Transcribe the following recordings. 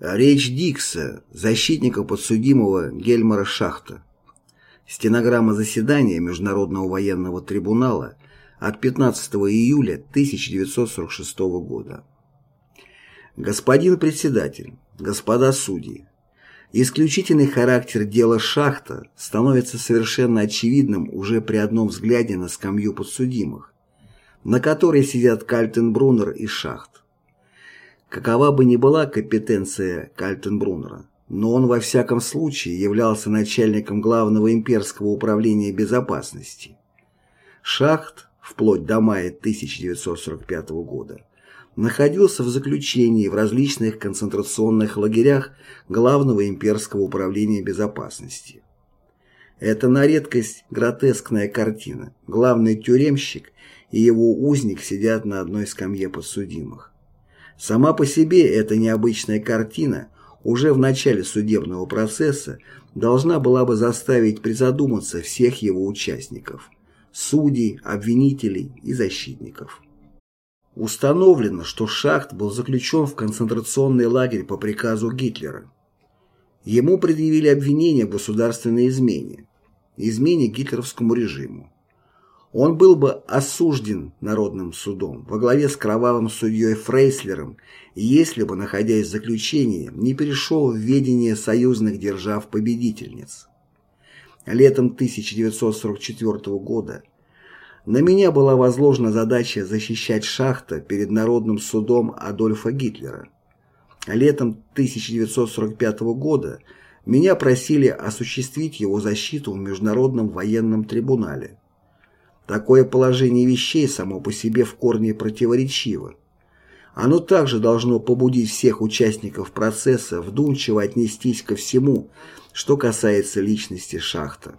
Речь Дикса, защитника подсудимого Гельмара Шахта. Стенограмма заседания Международного военного трибунала от 15 июля 1946 года. Господин председатель, господа судьи, исключительный характер дела Шахта становится совершенно очевидным уже при одном взгляде на скамью подсудимых, на которой сидят Кальтенбруннер и Шахт. Какова бы ни была компетенция Кальтенбруннера, но он во всяком случае являлся начальником главного имперского управления безопасности. Шахт, вплоть до мая 1945 года, находился в заключении в различных концентрационных лагерях Главного имперского управления безопасности. Это на редкость гротескная картина. Главный тюремщик и его узник сидят на одной скамье подсудимых. Сама по себе эта необычная картина уже в начале судебного процесса должна была бы заставить призадуматься всех его участников – судей, обвинителей и защитников. Установлено, что Шахт был заключен в концентрационный лагерь по приказу Гитлера. Ему предъявили обвинение в государственной измене, измене гитлеровскому режиму он был бы осужден народным судом во главе с кровавым судьей Фрейслером, если бы, находясь в заключении, не перешел в ведение союзных держав-победительниц. Летом 1944 года на меня была возложена задача защищать Шахта перед Народным судом Адольфа Гитлера. Летом 1945 года меня просили осуществить его защиту в Международном военном трибунале. Такое положение вещей само по себе в корне противоречиво. Оно также должно побудить всех участников процесса вдумчиво отнестись ко всему, что касается личности шахта.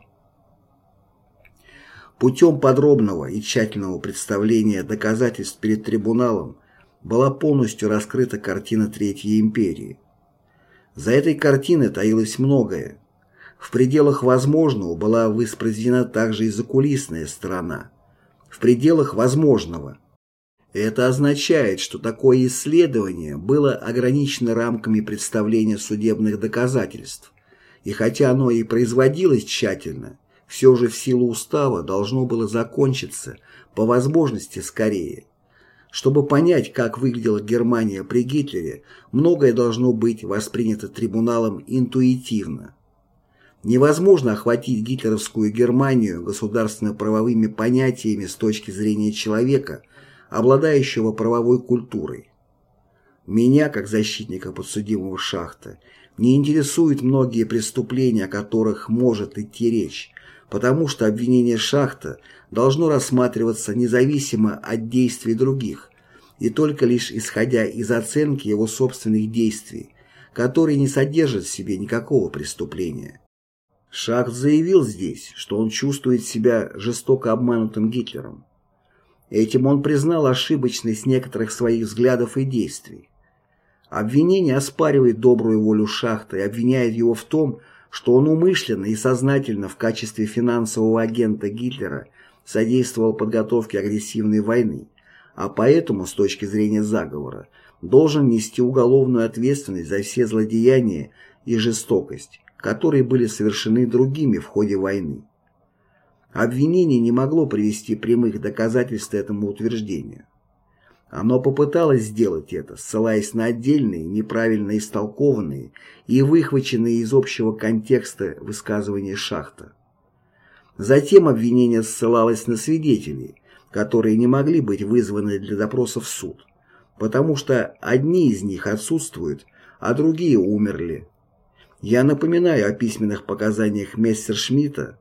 Путем подробного и тщательного представления доказательств перед трибуналом была полностью раскрыта картина Третьей империи. За этой картиной таилось многое, в пределах возможного была воспроизведена также и закулисная сторона. В пределах возможного. Это означает, что такое исследование было ограничено рамками представления судебных доказательств, и хотя оно и производилось тщательно, все же в силу устава должно было закончиться по возможности скорее. Чтобы понять, как выглядела Германия при Гитлере, многое должно быть воспринято трибуналом интуитивно. Невозможно охватить гитлеровскую Германию государственно-правовыми понятиями с точки зрения человека, обладающего правовой культурой. Меня, как защитника подсудимого шахта, не интересуют многие преступления, о которых может идти речь, потому что обвинение шахта должно рассматриваться независимо от действий других и только лишь исходя из оценки его собственных действий, которые не содержат в себе никакого преступления. Шахт заявил здесь, что он чувствует себя жестоко обманутым Гитлером. Этим он признал ошибочность некоторых своих взглядов и действий. Обвинение оспаривает добрую волю Шахта и обвиняет его в том, что он умышленно и сознательно в качестве финансового агента Гитлера содействовал подготовке агрессивной войны, а поэтому, с точки зрения заговора, должен нести уголовную ответственность за все злодеяния и жестокость, которые были совершены другими в ходе войны. Обвинение не могло привести прямых доказательств этому утверждению. Оно попыталось сделать это, ссылаясь на отдельные, неправильно истолкованные и выхваченные из общего контекста высказывания Шахта. Затем обвинение ссылалось на свидетелей, которые не могли быть вызваны для допроса в суд, потому что одни из них отсутствуют, а другие умерли, я напоминаю о письменных показаниях Мессершмитта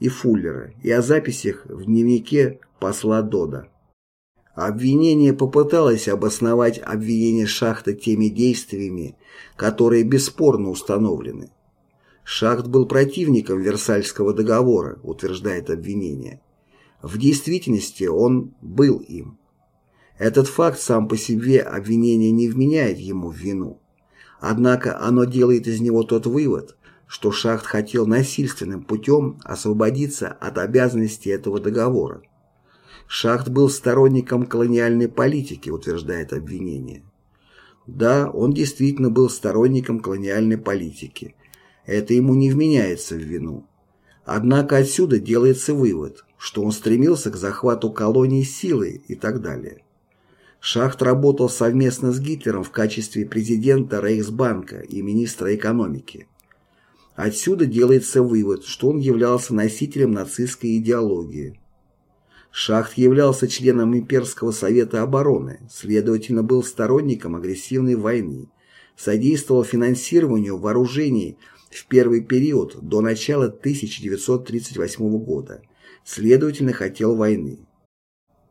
и Фуллера и о записях в дневнике посла Дода. Обвинение попыталось обосновать обвинение Шахта теми действиями, которые бесспорно установлены. Шахт был противником Версальского договора, утверждает обвинение. В действительности он был им. Этот факт сам по себе обвинение не вменяет ему в вину. Однако оно делает из него тот вывод, что Шахт хотел насильственным путем освободиться от обязанностей этого договора. Шахт был сторонником колониальной политики, утверждает обвинение. Да, он действительно был сторонником колониальной политики. Это ему не вменяется в вину. Однако отсюда делается вывод, что он стремился к захвату колонии силой и так далее. Шахт работал совместно с Гитлером в качестве президента Рейхсбанка и министра экономики. Отсюда делается вывод, что он являлся носителем нацистской идеологии. Шахт являлся членом Имперского совета обороны, следовательно, был сторонником агрессивной войны, содействовал финансированию вооружений в первый период до начала 1938 года, следовательно, хотел войны.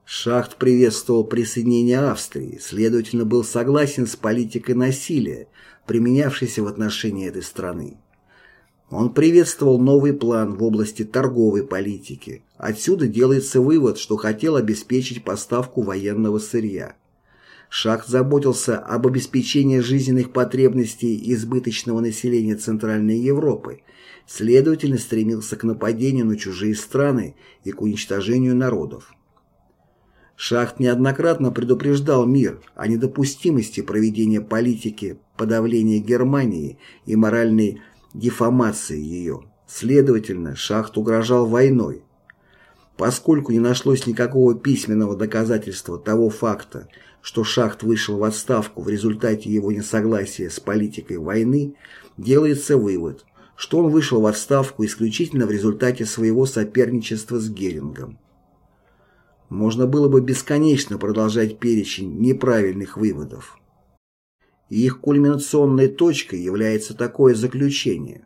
Шахт приветствовал присоединение Австрии, следовательно, был согласен с политикой насилия, применявшейся в отношении этой страны. Он приветствовал новый план в области торговой политики. Отсюда делается вывод, что хотел обеспечить поставку военного сырья. Шахт заботился об обеспечении жизненных потребностей избыточного населения Центральной Европы, следовательно стремился к нападению на чужие страны и к уничтожению народов. Шахт неоднократно предупреждал мир о недопустимости проведения политики подавления Германии и моральной дефамации ее. Следовательно, Шахт угрожал войной. Поскольку не нашлось никакого письменного доказательства того факта, что Шахт вышел в отставку в результате его несогласия с политикой войны, делается вывод, что он вышел в отставку исключительно в результате своего соперничества с Герингом. Можно было бы бесконечно продолжать перечень неправильных выводов. Их кульминационной точкой является такое заключение.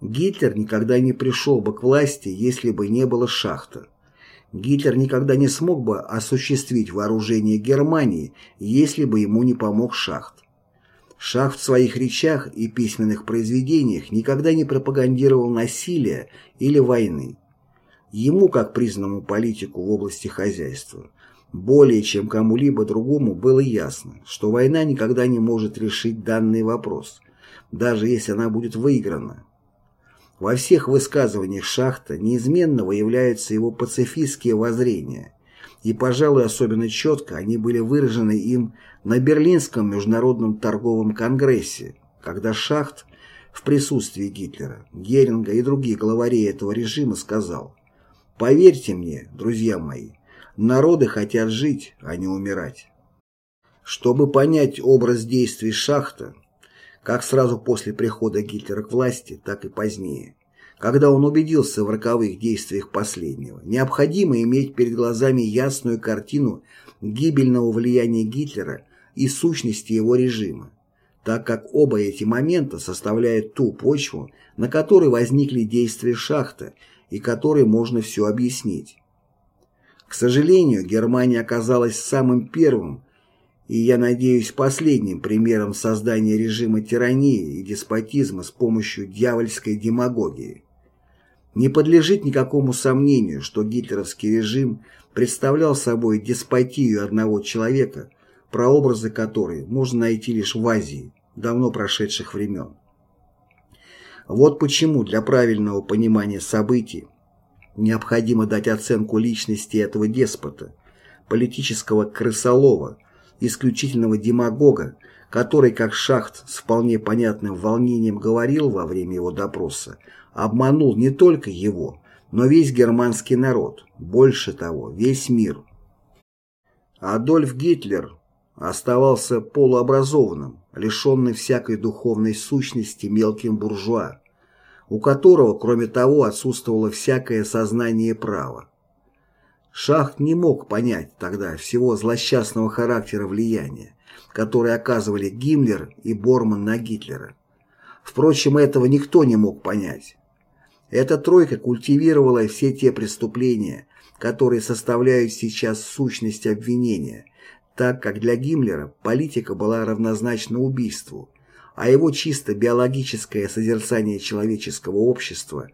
Гитлер никогда не пришел бы к власти, если бы не было шахта. Гитлер никогда не смог бы осуществить вооружение Германии, если бы ему не помог шахт. Шахт в своих речах и письменных произведениях никогда не пропагандировал насилия или войны. Ему, как признанному политику в области хозяйства, более чем кому-либо другому было ясно, что война никогда не может решить данный вопрос, даже если она будет выиграна. Во всех высказываниях Шахта неизменно выявляются его пацифистские воззрения, и, пожалуй, особенно четко они были выражены им на Берлинском международном торговом конгрессе, когда Шахт в присутствии Гитлера, Геринга и других главарей этого режима сказал «Поверьте мне, друзья мои, Народы хотят жить, а не умирать. Чтобы понять образ действий Шахта, как сразу после прихода Гитлера к власти, так и позднее, когда он убедился в роковых действиях последнего, необходимо иметь перед глазами ясную картину гибельного влияния Гитлера и сущности его режима, так как оба эти момента составляют ту почву, на которой возникли действия Шахта и которой можно все объяснить. К сожалению, Германия оказалась самым первым и, я надеюсь, последним примером создания режима тирании и деспотизма с помощью дьявольской демагогии. Не подлежит никакому сомнению, что гитлеровский режим представлял собой деспотию одного человека, прообразы которой можно найти лишь в Азии давно прошедших времен. Вот почему для правильного понимания событий Необходимо дать оценку личности этого деспота, политического крысолова, исключительного демагога, который, как Шахт с вполне понятным волнением говорил во время его допроса, обманул не только его, но весь германский народ, больше того, весь мир. Адольф Гитлер оставался полуобразованным, лишенный всякой духовной сущности мелким буржуа, у которого, кроме того, отсутствовало всякое сознание права. Шахт не мог понять тогда всего злосчастного характера влияния, которое оказывали Гиммлер и Борман на Гитлера. Впрочем, этого никто не мог понять. Эта тройка культивировала все те преступления, которые составляют сейчас сущность обвинения, так как для Гиммлера политика была равнозначна убийству, а его чисто биологическое созерцание человеческого общества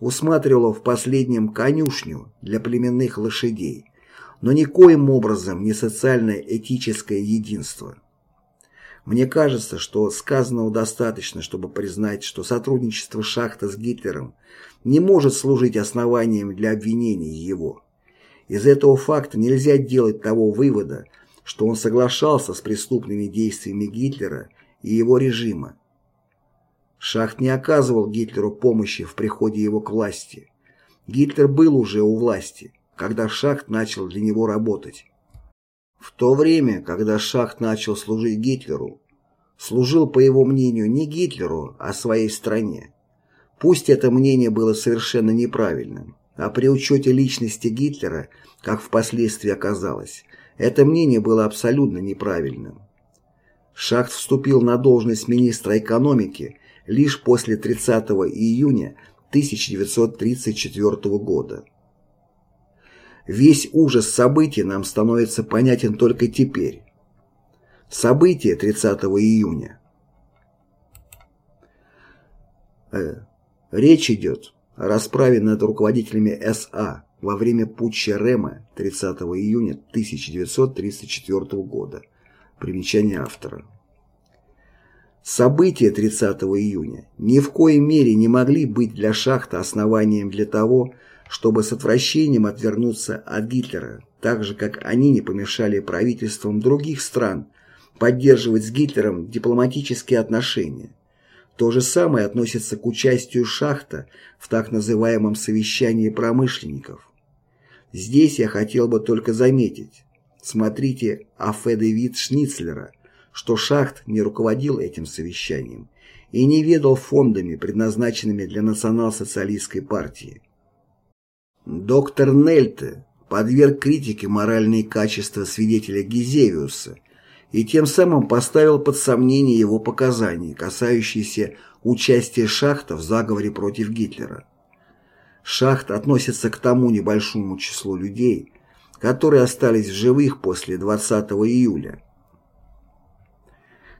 усматривало в последнем конюшню для племенных лошадей, но никоим образом не социально-этическое единство. Мне кажется, что сказанного достаточно, чтобы признать, что сотрудничество Шахта с Гитлером не может служить основанием для обвинения его. Из этого факта нельзя делать того вывода, что он соглашался с преступными действиями Гитлера и его режима. Шахт не оказывал Гитлеру помощи в приходе его к власти. Гитлер был уже у власти, когда Шахт начал для него работать. В то время, когда Шахт начал служить Гитлеру, служил, по его мнению, не Гитлеру, а своей стране. Пусть это мнение было совершенно неправильным, а при учете личности Гитлера, как впоследствии оказалось, это мнение было абсолютно неправильным. Шахт вступил на должность министра экономики лишь после 30 июня 1934 года. Весь ужас событий нам становится понятен только теперь. События 30 июня. Э, речь идет о расправе над руководителями СА во время путча Рема 30 июня 1934 года. Примечание автора. События 30 июня ни в коей мере не могли быть для шахта основанием для того, чтобы с отвращением отвернуться от Гитлера, так же, как они не помешали правительствам других стран поддерживать с Гитлером дипломатические отношения. То же самое относится к участию шахта в так называемом совещании промышленников. Здесь я хотел бы только заметить, смотрите Афеде вид Шницлера, что Шахт не руководил этим совещанием и не ведал фондами, предназначенными для национал-социалистской партии. Доктор Нельте подверг критике моральные качества свидетеля Гизевиуса и тем самым поставил под сомнение его показания, касающиеся участия Шахта в заговоре против Гитлера. Шахт относится к тому небольшому числу людей, которые остались в живых после 20 июля.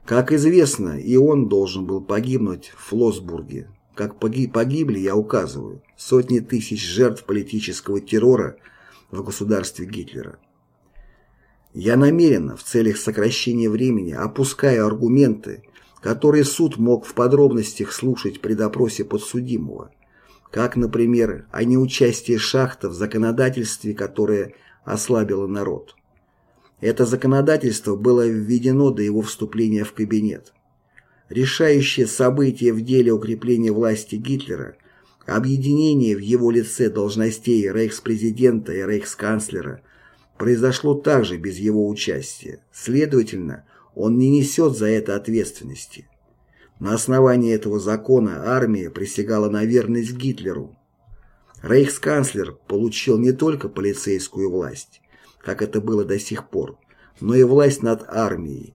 Как известно, и он должен был погибнуть в Флосбурге как погибли, я указываю, сотни тысяч жертв политического террора в государстве Гитлера. Я намеренно, в целях сокращения времени, опускаю аргументы, которые суд мог в подробностях слушать при допросе подсудимого, как, например, о неучастии шахта в законодательстве, которое ослабило народ. Это законодательство было введено до его вступления в кабинет. Решающее событие в деле укрепления власти Гитлера – объединение в его лице должностей рейхспрезидента и рейхсканцлера – произошло также без его участия. Следовательно, он не несет за это ответственности. На основании этого закона армия присягала на верность Гитлеру. Рейхсканцлер получил не только полицейскую власть, как это было до сих пор, но и власть над армией,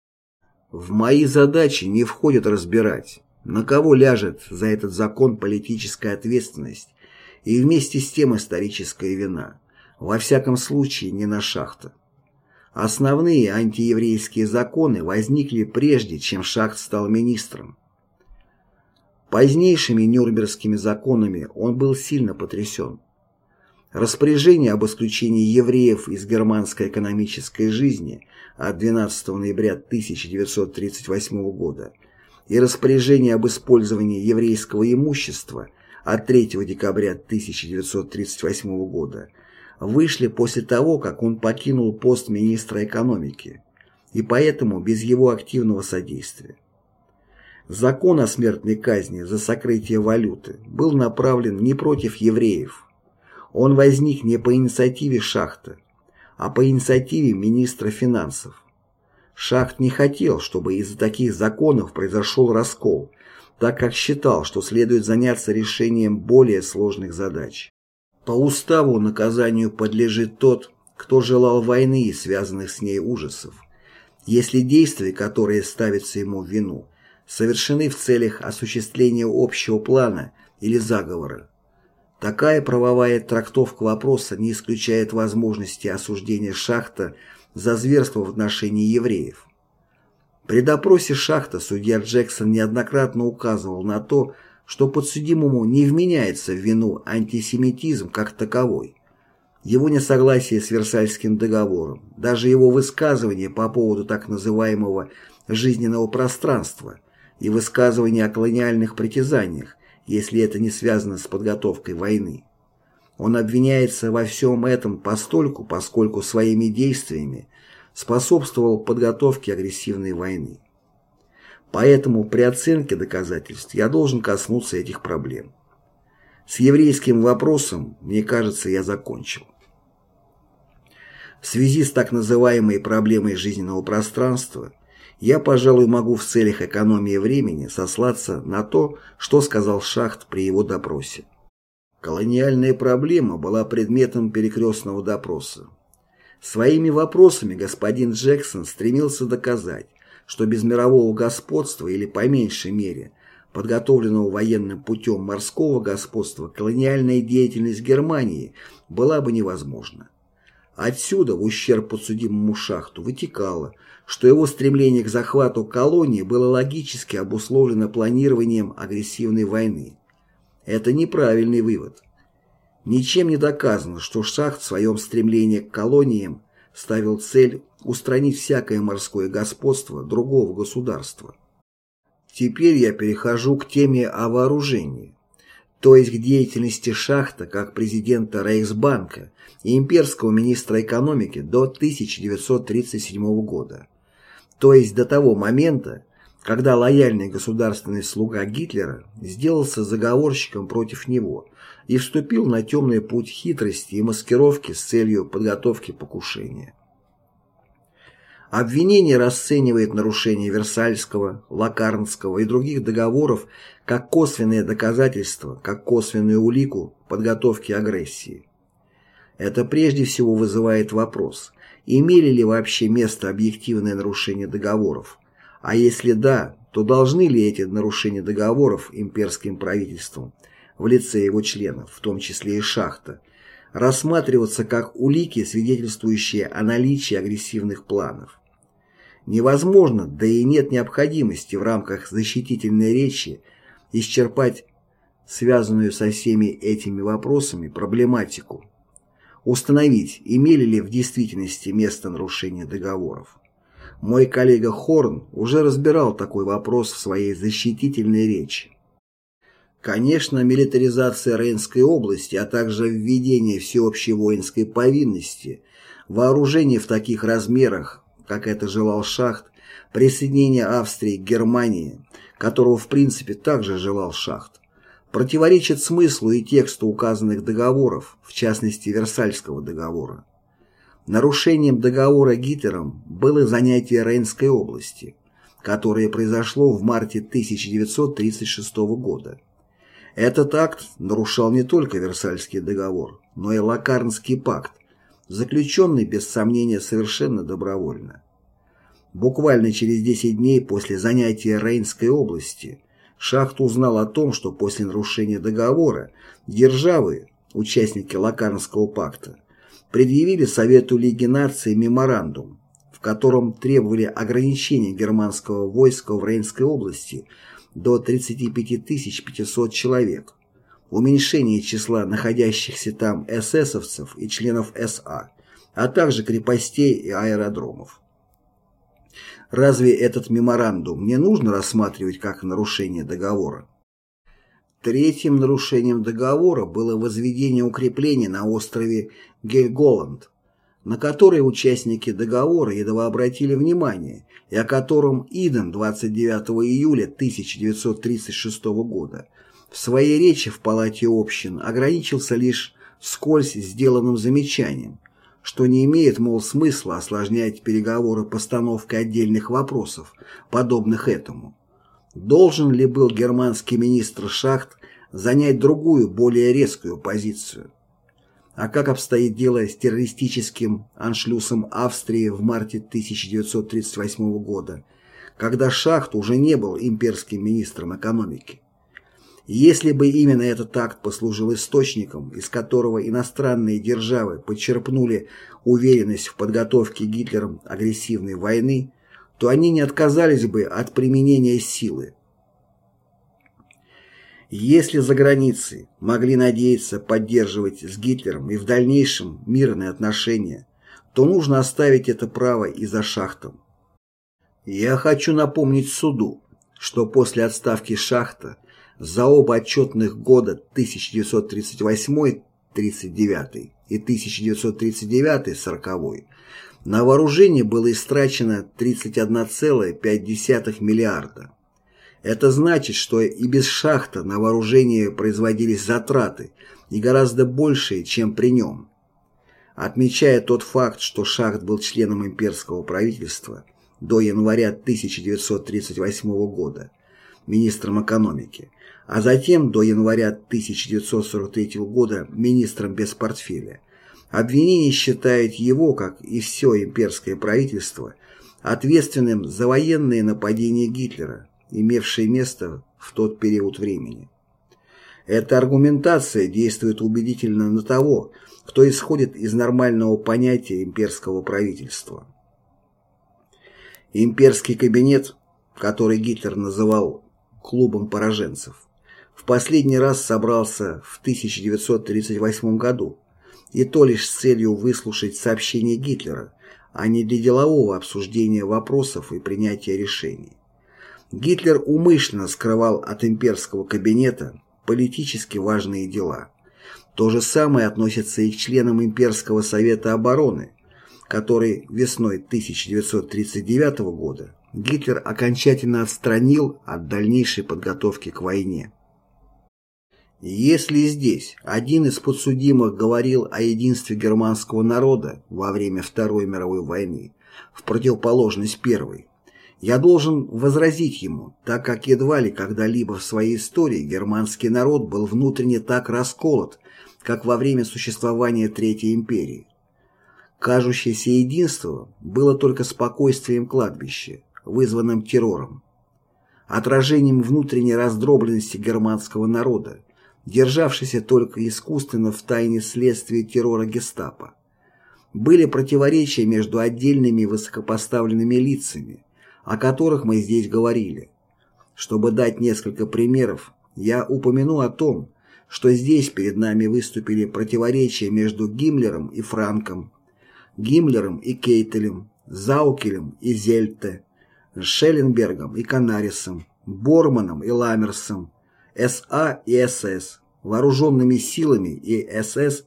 в мои задачи не входит разбирать, на кого ляжет за этот закон политическая ответственность и вместе с тем историческая вина, во всяком случае не на шахта. Основные антиеврейские законы возникли прежде, чем Шахт стал министром. Позднейшими Нюрнбергскими законами он был сильно потрясен. Распоряжение об исключении евреев из германской экономической жизни от 12 ноября 1938 года и распоряжение об использовании еврейского имущества от 3 декабря 1938 года вышли после того, как он покинул пост министра экономики, и поэтому без его активного содействия. Закон о смертной казни за сокрытие валюты был направлен не против евреев. Он возник не по инициативе Шахта, а по инициативе министра финансов. Шахт не хотел, чтобы из-за таких законов произошел раскол, так как считал, что следует заняться решением более сложных задач. По уставу наказанию подлежит тот, кто желал войны и связанных с ней ужасов, если действия, которые ставятся ему в вину, совершены в целях осуществления общего плана или заговора. Такая правовая трактовка вопроса не исключает возможности осуждения Шахта за зверство в отношении евреев. При допросе Шахта судья Джексон неоднократно указывал на то, что подсудимому не вменяется в вину антисемитизм как таковой. Его несогласие с Версальским договором, даже его высказывание по поводу так называемого «жизненного пространства» и высказывание о колониальных притязаниях если это не связано с подготовкой войны. Он обвиняется во всем этом постольку, поскольку своими действиями способствовал подготовке агрессивной войны. Поэтому при оценке доказательств я должен коснуться этих проблем. С еврейским вопросом, мне кажется, я закончил. В связи с так называемой проблемой жизненного пространства, я, пожалуй, могу в целях экономии времени сослаться на то, что сказал Шахт при его допросе. Колониальная проблема была предметом перекрестного допроса. Своими вопросами господин Джексон стремился доказать, что без мирового господства или по меньшей мере подготовленного военным путем морского господства колониальная деятельность Германии была бы невозможна. Отсюда, в ущерб подсудимому шахту, вытекало, что его стремление к захвату колонии было логически обусловлено планированием агрессивной войны. Это неправильный вывод. Ничем не доказано, что Шахт в своем стремлении к колониям ставил цель устранить всякое морское господство другого государства. Теперь я перехожу к теме о вооружении то есть к деятельности Шахта как президента Рейхсбанка и имперского министра экономики до 1937 года, то есть до того момента, когда лояльный государственный слуга Гитлера сделался заговорщиком против него и вступил на темный путь хитрости и маскировки с целью подготовки покушения. Обвинение расценивает нарушение Версальского, Лакарнского и других договоров как косвенное доказательство, как косвенную улику подготовки агрессии. Это прежде всего вызывает вопрос, имели ли вообще место объективное нарушение договоров, а если да, то должны ли эти нарушения договоров имперским правительством в лице его членов, в том числе и Шахта, рассматриваться как улики, свидетельствующие о наличии агрессивных планов невозможно, да и нет необходимости в рамках защитительной речи исчерпать связанную со всеми этими вопросами проблематику, установить, имели ли в действительности место нарушения договоров. Мой коллега Хорн уже разбирал такой вопрос в своей защитительной речи. Конечно, милитаризация Рейнской области, а также введение всеобщей воинской повинности, вооружение в таких размерах как это желал Шахт, присоединение Австрии к Германии, которого в принципе также желал Шахт, противоречит смыслу и тексту указанных договоров, в частности Версальского договора. Нарушением договора Гитлером было занятие Рейнской области, которое произошло в марте 1936 года. Этот акт нарушал не только Версальский договор, но и Лакарнский пакт, заключенный, без сомнения, совершенно добровольно. Буквально через 10 дней после занятия Рейнской области Шахт узнал о том, что после нарушения договора державы, участники Лакарнского пакта, предъявили Совету Лиги наций меморандум, в котором требовали ограничения германского войска в Рейнской области до 35 500 человек, уменьшение числа находящихся там эсэсовцев и членов СА, а также крепостей и аэродромов. Разве этот меморандум не нужно рассматривать как нарушение договора? Третьим нарушением договора было возведение укреплений на острове Гельголанд, на который участники договора едва обратили внимание и о котором Иден 29 июля 1936 года в своей речи в Палате общин ограничился лишь вскользь сделанным замечанием, что не имеет, мол, смысла осложнять переговоры постановкой отдельных вопросов, подобных этому. Должен ли был германский министр Шахт занять другую, более резкую позицию? А как обстоит дело с террористическим аншлюсом Австрии в марте 1938 года, когда Шахт уже не был имперским министром экономики? Если бы именно этот акт послужил источником, из которого иностранные державы подчерпнули уверенность в подготовке Гитлером агрессивной войны, то они не отказались бы от применения силы. Если за границей могли надеяться поддерживать с Гитлером и в дальнейшем мирные отношения, то нужно оставить это право и за шахтом. Я хочу напомнить суду, что после отставки шахта за оба отчетных года 1938-39 и 1939-40 На вооружение было истрачено 31,5 миллиарда. Это значит, что и без шахта на вооружение производились затраты, и гораздо большие, чем при нем. Отмечая тот факт, что Шахт был членом имперского правительства до января 1938 года, министром экономики, а затем до января 1943 года министром без портфеля, обвинение считает его, как и все имперское правительство, ответственным за военные нападения Гитлера, имевшие место в тот период времени. Эта аргументация действует убедительно на того, кто исходит из нормального понятия имперского правительства. Имперский кабинет, который Гитлер называл «клубом пораженцев», в последний раз собрался в 1938 году, и то лишь с целью выслушать сообщения Гитлера, а не для делового обсуждения вопросов и принятия решений. Гитлер умышленно скрывал от имперского кабинета политически важные дела. То же самое относится и к членам Имперского совета обороны, который весной 1939 года Гитлер окончательно отстранил от дальнейшей подготовки к войне. Если здесь один из подсудимых говорил о единстве германского народа во время Второй мировой войны, в противоположность Первой, я должен возразить ему, так как едва ли когда-либо в своей истории германский народ был внутренне так расколот, как во время существования Третьей империи. Кажущееся единство было только спокойствием кладбища, вызванным террором, отражением внутренней раздробленности германского народа, державшейся только искусственно в тайне следствия террора гестапо. Были противоречия между отдельными высокопоставленными лицами, о которых мы здесь говорили. Чтобы дать несколько примеров, я упомяну о том, что здесь перед нами выступили противоречия между Гиммлером и Франком, Гиммлером и Кейтелем, Заукелем и Зельте, Шелленбергом и Канарисом, Борманом и Ламерсом, СА и СС, вооруженными силами и СС,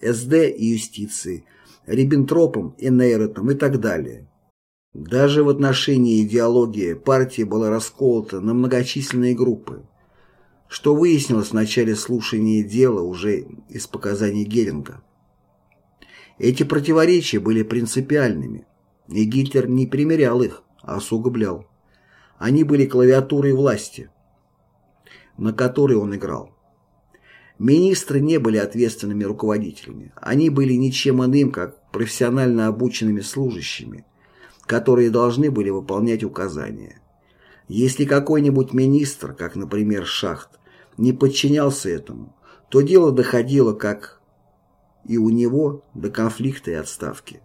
СД и юстицией, Риббентропом и Нейротом и так далее. Даже в отношении идеологии партия была расколота на многочисленные группы что выяснилось в начале слушания дела уже из показаний Геринга. Эти противоречия были принципиальными, и Гитлер не примерял их, а усугублял. Они были клавиатурой власти, на которой он играл. Министры не были ответственными руководителями, они были ничем иным, как профессионально обученными служащими, которые должны были выполнять указания. Если какой-нибудь министр, как, например, Шахт, не подчинялся этому, то дело доходило, как и у него, до конфликта и отставки.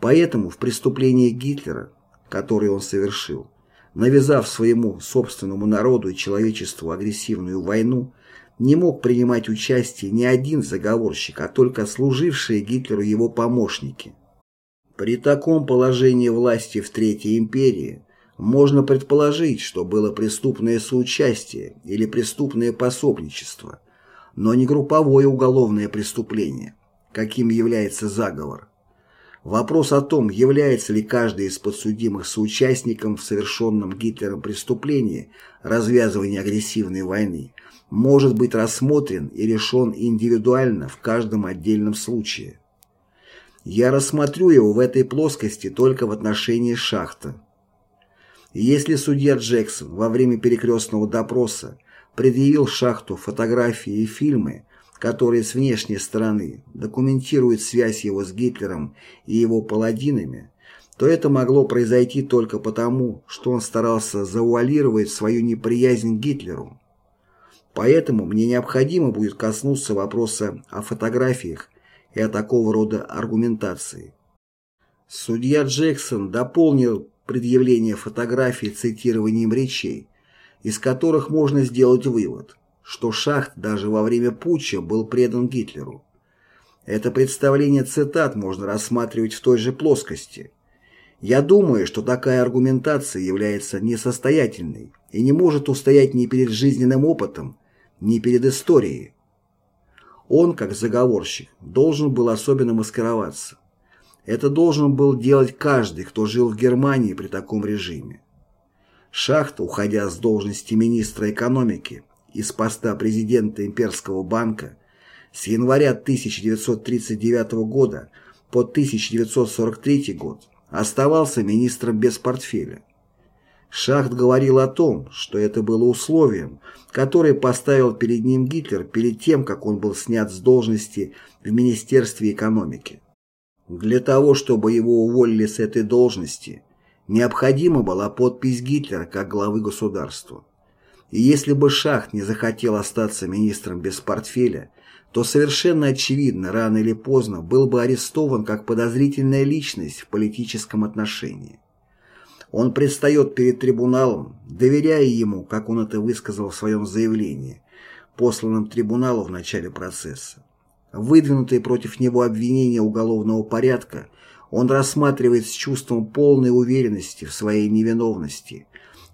Поэтому в преступлении Гитлера, которое он совершил, навязав своему собственному народу и человечеству агрессивную войну, не мог принимать участие ни один заговорщик, а только служившие Гитлеру его помощники. При таком положении власти в Третьей империи можно предположить, что было преступное соучастие или преступное пособничество, но не групповое уголовное преступление, каким является заговор. Вопрос о том, является ли каждый из подсудимых соучастником в совершенном Гитлером преступлении развязывания агрессивной войны, может быть рассмотрен и решен индивидуально в каждом отдельном случае. Я рассмотрю его в этой плоскости только в отношении шахта. Если судья Джексон во время перекрестного допроса предъявил шахту фотографии и фильмы, которые с внешней стороны документируют связь его с Гитлером и его паладинами, то это могло произойти только потому, что он старался завуалировать свою неприязнь к Гитлеру. Поэтому мне необходимо будет коснуться вопроса о фотографиях и о такого рода аргументации. Судья Джексон дополнил предъявление фотографий цитированием речей, из которых можно сделать вывод, что Шахт даже во время путча был предан Гитлеру. Это представление цитат можно рассматривать в той же плоскости. Я думаю, что такая аргументация является несостоятельной и не может устоять ни перед жизненным опытом, ни перед историей. Он, как заговорщик, должен был особенно маскироваться. Это должен был делать каждый, кто жил в Германии при таком режиме. Шахт, уходя с должности министра экономики из поста президента Имперского банка, с января 1939 года по 1943 год оставался министром без портфеля. Шахт говорил о том, что это было условием, которое поставил перед ним Гитлер перед тем, как он был снят с должности в Министерстве экономики. Для того, чтобы его уволили с этой должности, необходима была подпись Гитлера как главы государства. И если бы Шахт не захотел остаться министром без портфеля, то совершенно очевидно, рано или поздно был бы арестован как подозрительная личность в политическом отношении. Он предстает перед трибуналом, доверяя ему, как он это высказал в своем заявлении, посланном трибуналу в начале процесса. Выдвинутые против него обвинения уголовного порядка он рассматривает с чувством полной уверенности в своей невиновности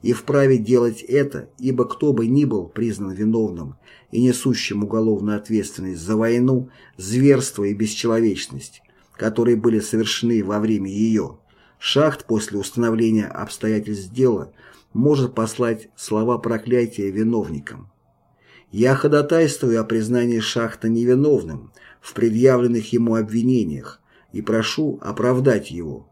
и вправе делать это, ибо кто бы ни был признан виновным и несущим уголовную ответственность за войну, зверство и бесчеловечность, которые были совершены во время ее, Шахт после установления обстоятельств дела может послать слова проклятия виновникам. Я ходатайствую о признании Шахта невиновным в предъявленных ему обвинениях и прошу оправдать его,